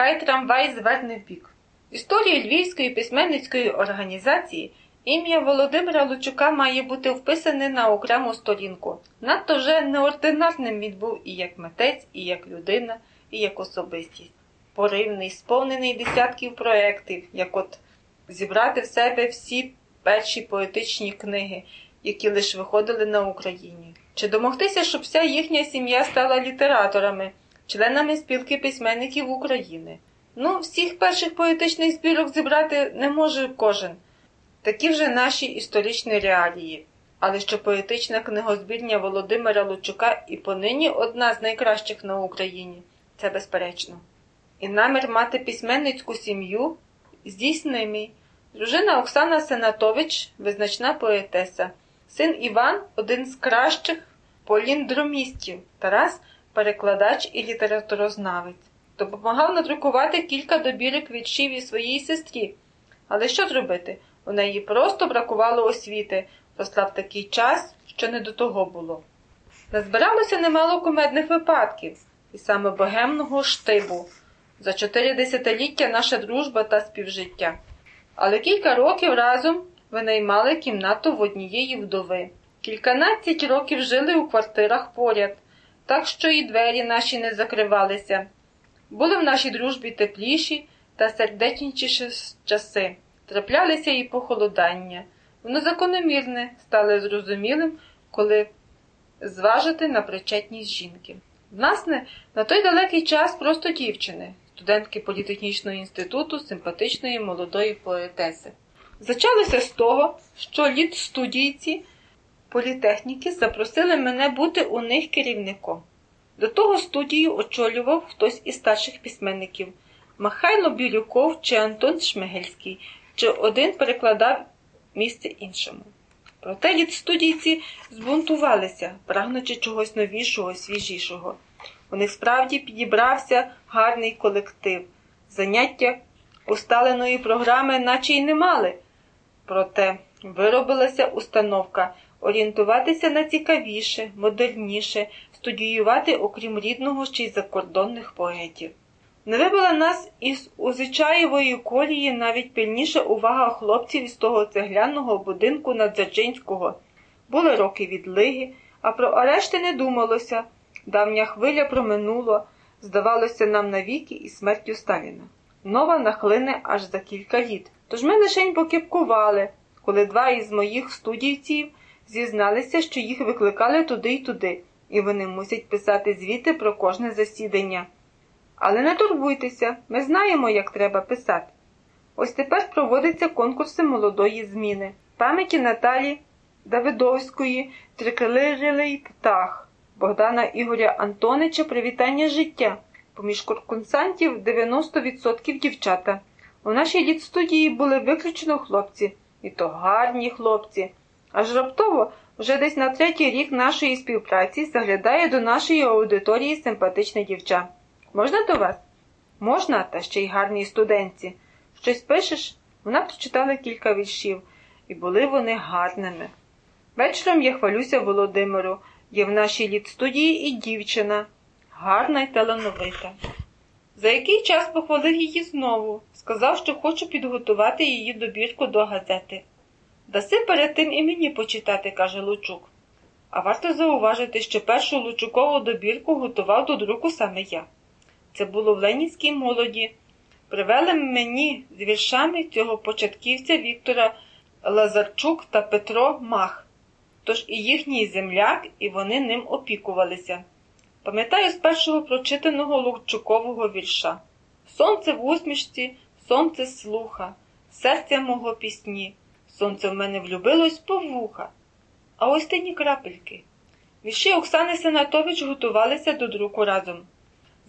Хай трамвай зверне в бік. Історії Львівської письменницької організації ім'я Володимира Лучука має бути вписане на окрему сторінку. Надто вже неординарним він був і як митець, і як людина, і як особистість. Поривний, сповнений десятків проєктів, як от зібрати в себе всі перші поетичні книги, які лише виходили на Україні. Чи домогтися, щоб вся їхня сім'я стала літераторами, членами спілки письменників України? Ну, всіх перших поетичних збірок зібрати не може кожен. Такі вже наші історичні реалії. Але що поетична книгозбірня Володимира Лучука і понині одна з найкращих на Україні, це безперечно. І намір мати письменницьку сім'ю здійснимий. Дружина Оксана Сенатович визначна поетеса. Син Іван один з кращих поліндромістів, Тарас перекладач і літературознавець. Допомагав надрукувати кілька добірок віршів і своїй сестрі. Але що зробити? У неї просто бракувало освіти, росла в такий час, що не до того було. Назбиралося немало кумедних випадків, і саме богемного штибу. За чотири десятиліття наша дружба та співжиття. Але кілька років разом винаймали кімнату в однієї вдови. Кільканадцять років жили у квартирах поряд, так що і двері наші не закривалися. Були в нашій дружбі тепліші та сердечніші часи. Траплялися і похолодання. Воно закономірне, стало зрозумілим, коли зважити на причетність жінки. Власне, на той далекий час просто дівчини, студентки політехнічного інституту, симпатичної молодої поетеси. Зачалося з того, що літ студійці політехніки запросили мене бути у них керівником. До того студію очолював хтось із старших письменників Михайло Білюков чи Антон Шмигельський, чи один перекладав місце іншому. Проте лід студійці збунтувалися, прагнучи чогось новішого, свіжішого. У них справді підібрався гарний колектив. Заняття усталеної програми, наче й не мали. Проте виробилася установка орієнтуватися на цікавіше, модерніше, студіювати, окрім рідного ще й закордонних поетів. Не вибила нас із Узичаєвої колії навіть пильніша увага хлопців із того цегляного будинку Надзаджинського. Були роки відлиги, а про арешти не думалося. Давня хвиля проминула, здавалося нам навіки і смертю Сталіна. Нова нахлине аж за кілька літ. Тож ми лишень покипкували, коли два із моїх студійців зізналися, що їх викликали туди й туди, і вони мусять писати звіти про кожне засідання. Але не турбуйтеся, ми знаємо, як треба писати. Ось тепер проводиться конкурси молодої зміни, пам'яті Наталі Давидовської, Трикрилий птах, Богдана Ігоря Антонича Привітання життя. Поміж конкурсантів 90% дівчата. У нашій літстудії були виключно хлопці, і то гарні хлопці. Аж раптово, вже десь на третій рік нашої співпраці заглядає до нашої аудиторії симпатична дівча. Можна до вас? Можна, та ще й гарній студентці. Щось пишеш? Вона прочитала кілька віршів, і були вони гарними. Вечором я хвалюся Володимиру. Є в нашій літстудії і дівчина, гарна й талановита. За який час похвалив її знову, сказав, що хочу підготувати її добірку до газети. Даси перед тим і мені почитати, каже Лучук. А варто зауважити, що першу Лучукову добірку готував до друку саме я. Це було в Ленінській молоді. Привели мені з віршами цього початківця Віктора Лазарчук та Петро Мах. Тож і їхній земляк, і вони ним опікувалися. Пам'ятаю з першого прочитаного Лучукового вірша Сонце в усмішці, сонце слуха, серця мого пісні, сонце в мене влюбилось по вуха. А ось ти ні крапельки. Вірші Оксани Сенатович готувалися до друку разом.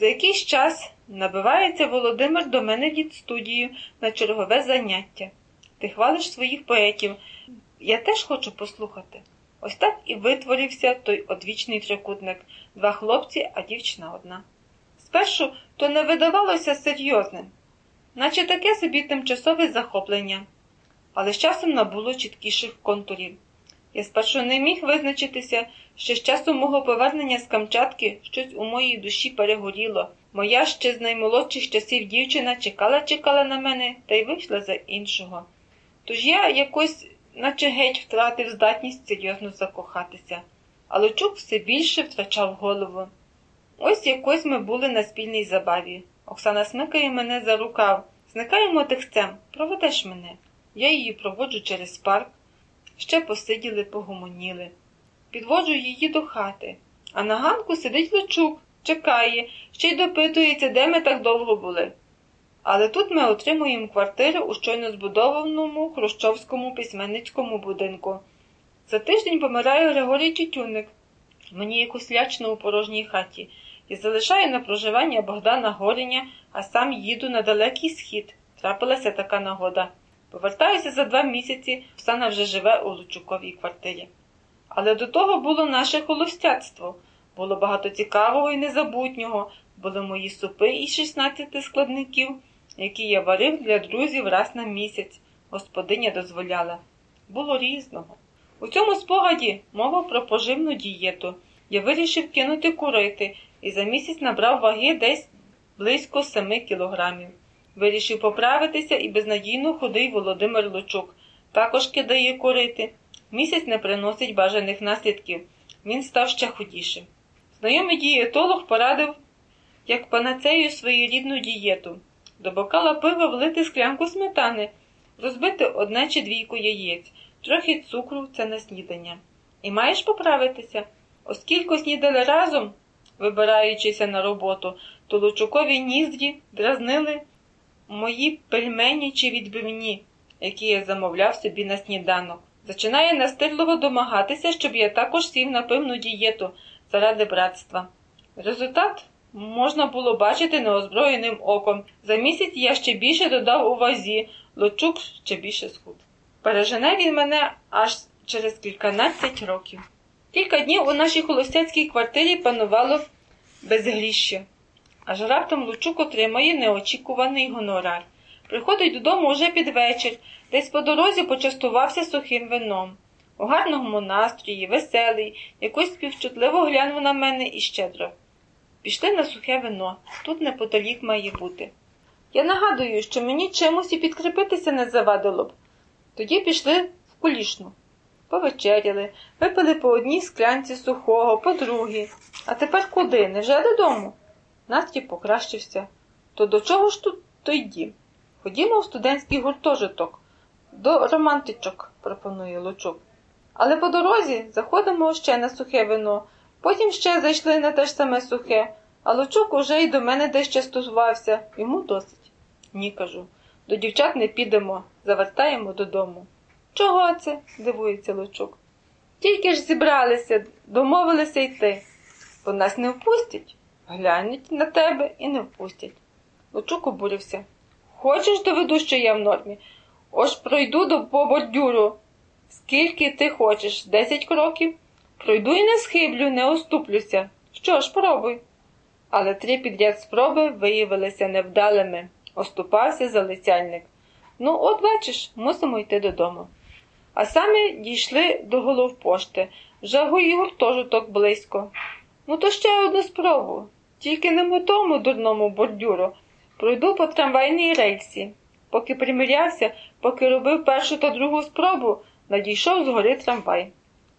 За якийсь час набивається Володимир до мене від студію на чергове заняття. Ти хвалиш своїх поетів. Я теж хочу послухати. Ось так і витворився той одвічний трикутник два хлопці, а дівчина одна. Спершу то не видавалося серйозним, наче таке собі тимчасове захоплення, але з часом набуло чіткіших контурів. Я спершу не міг визначитися, що з часу мого повернення з Камчатки щось у моїй душі перегоріло, Моя ще з наймолодших часів дівчина чекала, чекала на мене та й вийшла за іншого. Тож я якось, наче геть, втратив здатність серйозно закохатися, а Лучук все більше втрачав голову. Ось якось ми були на спільній забаві. Оксана смикає мене за рукав. Зникаємо тихцем, проведеш мене. Я її проводжу через парк. Ще посиділи, погомоніли. Підводжу її до хати, а на ганку сидить Лучук, чекає, ще й допитується, де ми так довго були. Але тут ми отримуємо квартиру у щойно збудованому хрущовському письменницькому будинку. За тиждень помирає Григорій Тютюник. Мені якось лячно у порожній хаті і залишаю на проживання Богдана Горіня, а сам їду на далекий схід. Трапилася така нагода. Повертаюся за два місяці, Оксана вже живе у Лучуковій квартирі. Але до того було наше холостяцтво. Було багато цікавого і незабутнього, були мої супи із 16 складників, які я варив для друзів раз на місяць. Господиня дозволяла. Було різного. У цьому спогаді мова про поживну дієту. Я вирішив кинути курити і за місяць набрав ваги десь близько 7 кілограмів. Вирішив поправитися і безнадійно худий Володимир Лучук. Також кидає курити. Місяць не приносить бажаних наслідків. Він став ще худішим. Знайомий дієтолог порадив, як панацею своєрідну дієту. До бокала пива влити склянку сметани, розбити одне чи двійку яєць, трохи цукру це на снідання. І маєш поправитися, оскільки снідали разом, вибираючися на роботу, то лучукові ніздрі дразнили мої пельмені чи відбивні, які я замовляв собі на сніданок. Зачинає настирливо домагатися, щоб я також сів на певну дієту заради братства. Результат можна було бачити неозброєним оком. За місяць я ще більше додав у вазі, лучук ще більше схуд. Пережене він мене аж через кільканадцять років. Кілька днів у нашій холостяцькій квартирі панувало безгріще. Аж раптом Лучук отримає неочікуваний гонорар. Приходить додому уже під вечір, десь по дорозі почастувався сухим вином. У гарному настрої, веселий, якось співчутливо глянув на мене і щедро. Пішли на сухе вино, тут неподалік має бути. Я нагадую, що мені чимось і підкріпитися не завадило б. Тоді пішли в кулішну. Повечеряли, випили по одній склянці сухого, по другій. А тепер куди? Невже додому? Настрій покращився. То до чого ж тут той дім? Ходімо в студентський гуртожиток. До романтичок, пропонує Лучук. Але по дорозі заходимо ще на сухе вино, потім ще зайшли на те ж саме сухе, а Лучук уже й до мене дещо стосувався. Йому досить. Ні, кажу. До дівчат не підемо, завертаємо додому. Чого це? дивується Лучук. Тільки ж зібралися, домовилися йти, бо нас не впустять. Глянуть на тебе і не впустять. Лучук обурився. Хочеш доведу, що я в нормі? Ось пройду до по. Скільки ти хочеш? Десять кроків? Пройду і не схиблю, не оступлюся. Що ж, пробуй. Але три підряд спроби виявилися невдалими. Оступався залицяльник. Ну, от бачиш, мусимо йти додому. А самі дійшли до головпошти. Вже і гуртожиток близько. Ну, то ще одну спробу. Тільки не по тому дурному бордюру. Пройду по трамвайній рельсі. Поки примірявся, поки робив першу та другу спробу, надійшов згори трамвай.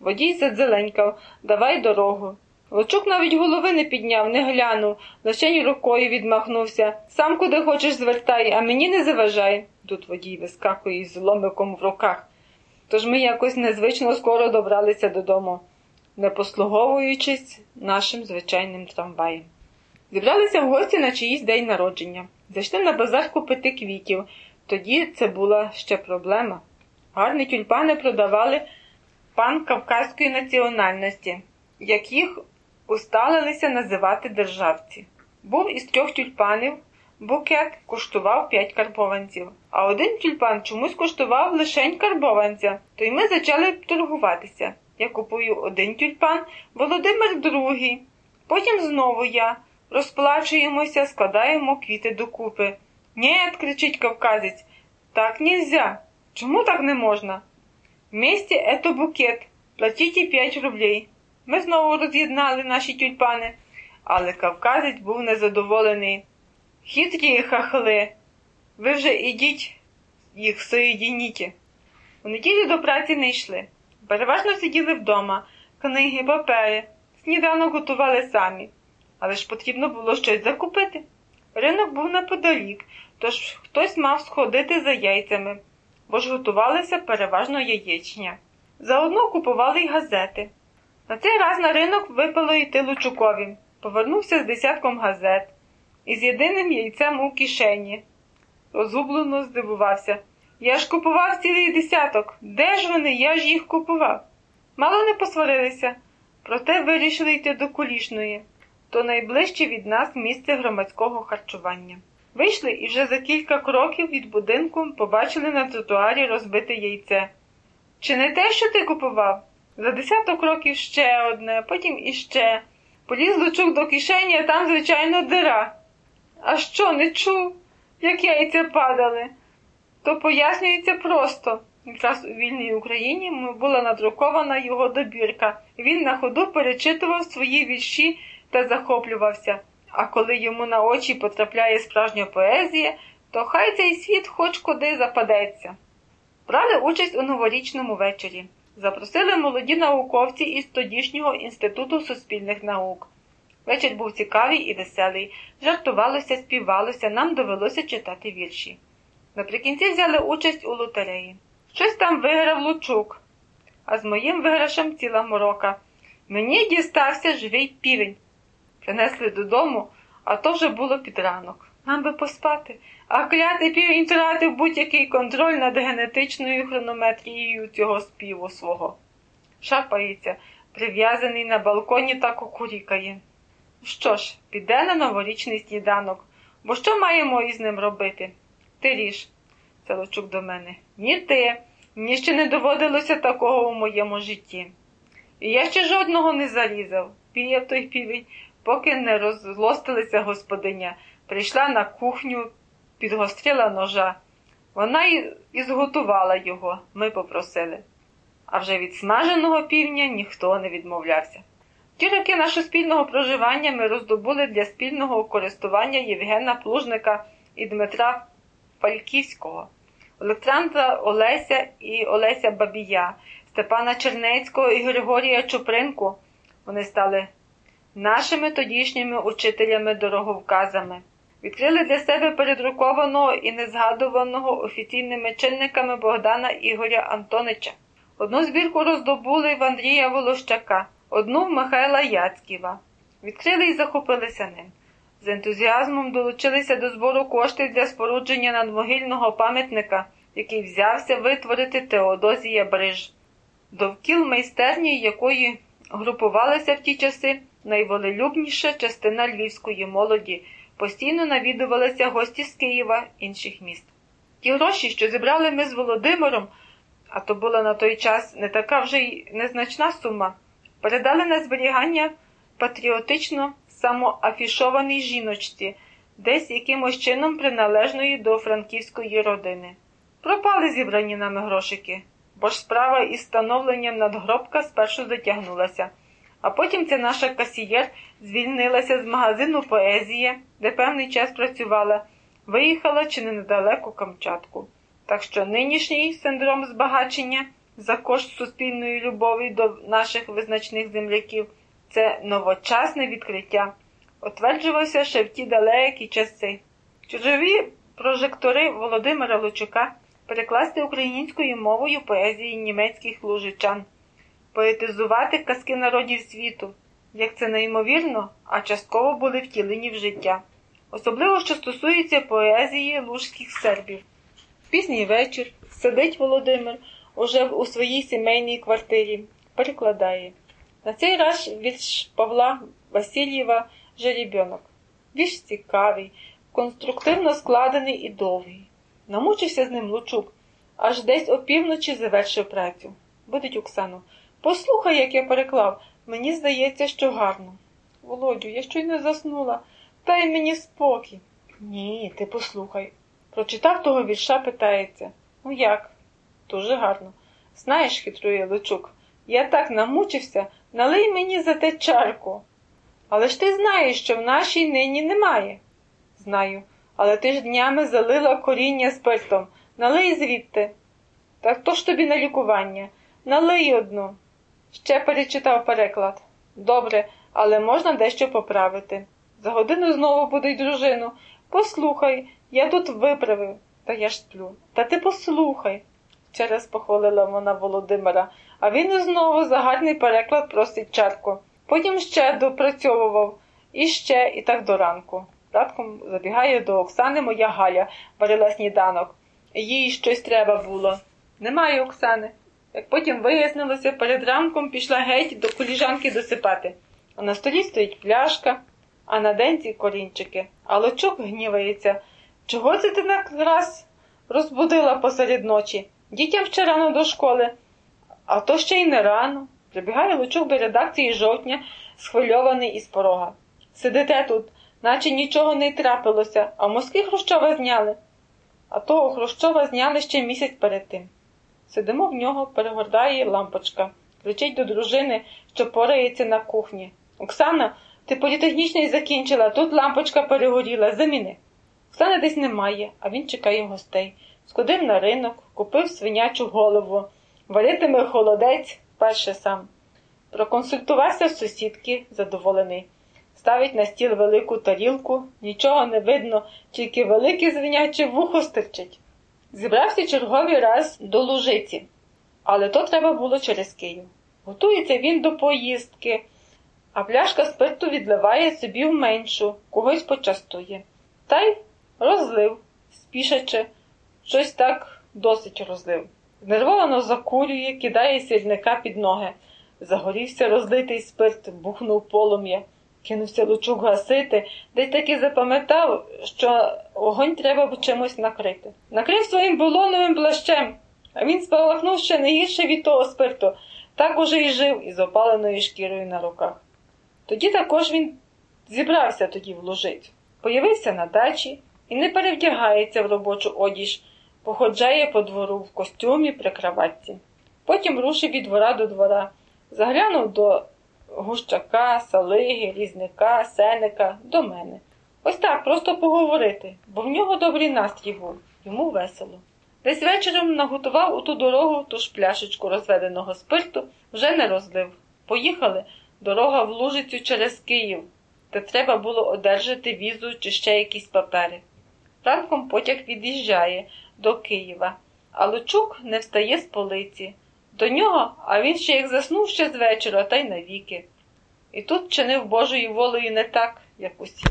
Водій задзеленькав, давай дорогу. Лучук навіть голови не підняв, не глянув, лише й рукою відмахнувся. Сам куди хочеш звертай, а мені не заважай. Тут водій вискакує із ломиком в руках. Тож ми якось незвично скоро добралися додому, не послуговуючись нашим звичайним трамваєм. Зібралися в гості на чиїсь день народження. Зайшли на базар купити квітів. Тоді це була ще проблема. Гарні тюльпани продавали пан кавказької національності, яких усталилися називати державці. Був із трьох тюльпанів, букет коштував п'ять карбованців, а один тюльпан чомусь коштував лишень карбованця, то й ми почали торгуватися. Я купую один тюльпан, Володимир другий, потім знову я. Розплачуємося, складаємо квіти докупи. Нєт, кричить кавказець, так нельзя. Чому так не можна? Вместе это букет, платите 5 рублей. Ми знову роз'єднали наші тюльпани, Але кавказець був незадоволений. Хитрі хахли, ви вже ідіть їх соєдініть. У неділю до праці не йшли. Переважно сиділи вдома, книги, папери, сніданок готували самі. Але ж потрібно було щось закупити. Ринок був неподалік, тож хтось мав сходити за яйцями, бо ж готувалися переважно яєчня. Заодно купували й газети. На цей раз на ринок випало йти Лучукові. Повернувся з десятком газет і з єдиним яйцем у кишені. Розгублено здивувався. Я ж купував цілий десяток. Де ж вони? Я ж їх купував. Мало не посварилися, проте вирішили йти до кулішної, то найближче від нас місце громадського харчування. Вийшли і вже за кілька кроків від будинку побачили на тротуарі розбите яйце. Чи не те, що ти купував? За десяток років ще одне, потім іще. Поліз лучук до кишені, а там, звичайно, дира. А що, не чув, як яйця падали? То пояснюється просто. Якраз у вільній Україні була надрукована його добірка. Він на ходу перечитував свої вірші та захоплювався. А коли йому на очі потрапляє справжня поезія, то хай цей світ хоч куди западеться. Брали участь у новорічному вечорі. Запросили молоді науковці із тодішнього інституту суспільних наук. Вечір був цікавий і веселий, жартувалося, співалося, нам довелося читати вірші. Наприкінці взяли участь у лотереї. Щось там виграв Лучук, а з моїм виграшем ціла морока. Мені дістався живий півень. Принесли додому, а то вже було під ранок. Нам би поспати, а клятий півень втратив будь-який контроль над генетичною хронометрією цього співу свого. Шапається, прив'язаний на балконі та кукурікає. Що ж, піде на новорічний сніданок, бо що маємо із ним робити? Ти ріж, це Лучук до мене. Ні ти, мені ще не доводилося такого у моєму житті. І я ще жодного не зарізав, піяв той півень, поки не розлостилася господиня. Прийшла на кухню, підгострила ножа. Вона і зготувала його, ми попросили. А вже від смаженого півня ніхто не відмовлявся. Ті роки нашого спільного проживання ми роздобули для спільного користування Євгена Плужника і Дмитра Фальківського, Олександра Олеся і Олеся Бабія, Степана Чернецького і Григорія Чупринку. Вони стали нашими тодішніми учителями-дороговказами. Відкрили для себе передрукованого і незгадуваного офіційними чинниками Богдана Ігоря Антонича. Одну збірку роздобули в Андрія Волощака, одну в Михайла Яцьківа. Відкрили і захопилися ним. З ентузіазмом долучилися до збору коштів для спорудження надмогильного пам'ятника, який взявся витворити Теодозія Бриж, довкіл майстерні, якої групувалася в ті часи найволелюбніша частина львівської молоді, постійно навідувалися гості з Києва інших міст. Ті гроші, що зібрали ми з Володимиром, а то була на той час не така вже й незначна сума, передали на зберігання патріотично самоафішованій жіночці, десь якимось чином приналежної до франківської родини. Пропали зібрані нами грошики, бо ж справа із становленням надгробка спершу затягнулася, а потім ця наша касієр звільнилася з магазину поезія, де певний час працювала, виїхала чи не недалеко Камчатку. Так що нинішній синдром збагачення за кошт суспільної любові до наших визначних земляків це новочасне відкриття, утверджувався ще в ті далекі часи. Чужові прожектори Володимира Лучука перекласти українською мовою поезії німецьких лужичан, поетизувати казки народів світу, як це неймовірно, а частково були втілені в життя, особливо що стосується поезії лужських сербів. Пізній вечір сидить Володимир уже у своїй сімейній квартирі, перекладає. На цей раз від Павла Васильєва жеребьонок. Вірш цікавий, конструктивно складений і довгий. Намучився з ним Лучук, аж десь опівночі завершив працю. Будить Оксану. Послухай, як я переклав. Мені здається, що гарно. Володю, я щойно заснула. Дай мені спокій. Ні, ти послухай. Прочитав того вірша, питається. Ну як? Дуже гарно. Знаєш, хитрує Лучук, я так намучився, налий мені за те чарку. Але ж ти знаєш, що в нашій нині немає. Знаю, але ти ж днями залила коріння спиртом. Налий звідти. Так то ж тобі на лікування. Налий одну. Ще перечитав переклад. Добре, але можна дещо поправити. За годину знову будуть дружину. Послухай, я тут виправив. Та я ж сплю. Та ти послухай, через похвалила вона Володимира, а він знову за гарний переклад просить чарку. Потім ще допрацьовував, і ще, і так до ранку. Ратком забігає до Оксани моя Галя, варила сніданок. Їй щось треба було. Немає Оксани. Як потім вияснилося, перед ранком пішла геть до коліжанки досипати. А на столі стоїть пляшка, а на денці корінчики. А лочок гнівається. Чого це ти накраз розбудила посеред ночі? Дітям ще рано до школи, а то ще й не рано. Прибігає лучок до редакції жовтня, схвильований із порога. Сидите тут, наче нічого не трапилося, а Москві Хрущова зняли. А того Хрущова зняли ще місяць перед тим. Сидимо в нього, перегордає лампочка, кричить до дружини, що порається на кухні. Оксана, ти політехнічний закінчила, тут лампочка перегоріла, заміни. Оксани десь немає, а він чекає гостей. Сходив на ринок, купив свинячу голову, варитиме холодець перше сам. Проконсультувався в сусідки, задоволений. Ставить на стіл велику тарілку, нічого не видно, тільки велике звиняче вухо стирчить. Зібрався черговий раз до лужиці, але то треба було через Київ. Готується він до поїздки, а пляшка спирту відливає собі в меншу, когось почастує. Та й розлив, спішачи, щось так досить розлив. Знервовано закурює, кидає сірника під ноги. Загорівся розлитий спирт, бухнув полум'я. Кинувся лучук гасити, десь таки запам'ятав, що вогонь треба чимось накрити. Накрив своїм болоновим плащем, а він спалахнув ще не гірше від того спирту, так уже й жив із опаленою шкірою на руках. Тоді також він зібрався тоді в. Появився на дачі і не перевдягається в робочу одіж, походжає по двору в костюмі при краватці. Потім рушив від двора до двора, заглянув до Гущака, Салиги, Різника, Сеника, до мене. Ось так, просто поговорити, бо в нього добрий настрій був, йому весело. Десь вечором наготував у ту дорогу ту ж пляшечку розведеного спирту, вже не розлив. Поїхали дорога в Лужицю через Київ, де треба було одержати візу чи ще якісь папери. Ранком потяг від'їжджає до Києва, а Лучук не встає з полиці. До нього, а він ще як заснув ще з вечора, та й навіки. І тут чинив Божою волею не так, як усі.